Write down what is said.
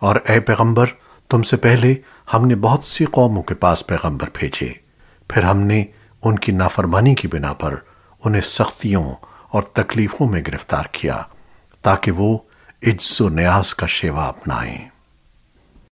اور اے پیغمبر، تم سے پہلے ہم نے بہت سی قوموں کے پاس پیغمبر بھیجے۔ پھر ہم نے ان کی نافرمانی کی بنا پر انہیں سختیوں اور تکلیفوں میں گرفتار کیا تاکہ وہ عجز و نیاز کا شیوا اپنائیں۔